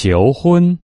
求婚。